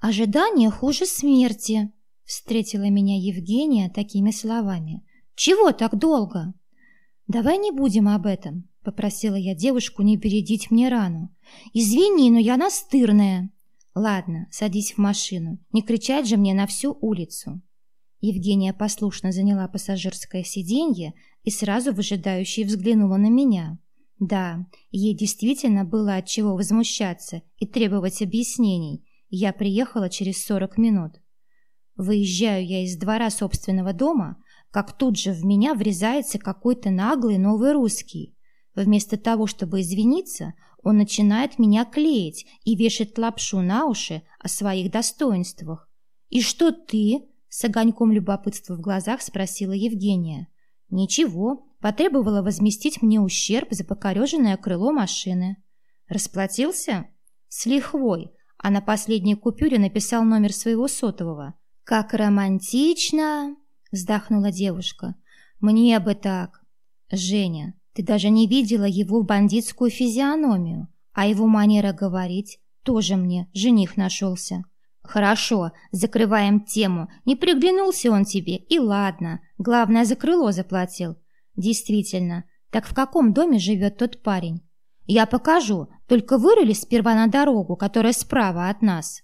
«Ожидание хуже смерти», — встретила меня Евгения такими словами. «Чего так долго?» «Давай не будем об этом», — попросила я девушку не бередить мне рану. «Извини, но я настырная». «Ладно, садись в машину. Не кричать же мне на всю улицу». Евгения послушно заняла пассажирское сиденье и сразу выжидающе взглянула на меня. Да, ей действительно было от чего возмущаться и требовать объяснений. Я приехала через сорок минут. Выезжаю я из двора собственного дома, как тут же в меня врезается какой-то наглый новый русский. Вместо того, чтобы извиниться, он начинает меня клеить и вешать лапшу на уши о своих достоинствах. «И что ты?» — с огоньком любопытства в глазах спросила Евгения. «Ничего, потребовала возместить мне ущерб за покореженное крыло машины». «Расплатился?» «С лихвой», а на последней купюре написал номер своего сотового. «Как романтично!» — вздохнула девушка. «Мне бы так!» «Женя, ты даже не видела его бандитскую физиономию, а его манера говорить тоже мне жених нашелся». «Хорошо, закрываем тему. Не приглянулся он тебе, и ладно. Главное, за крыло заплатил». «Действительно. Так в каком доме живет тот парень?» «Я покажу, только вырыли сперва на дорогу, которая справа от нас».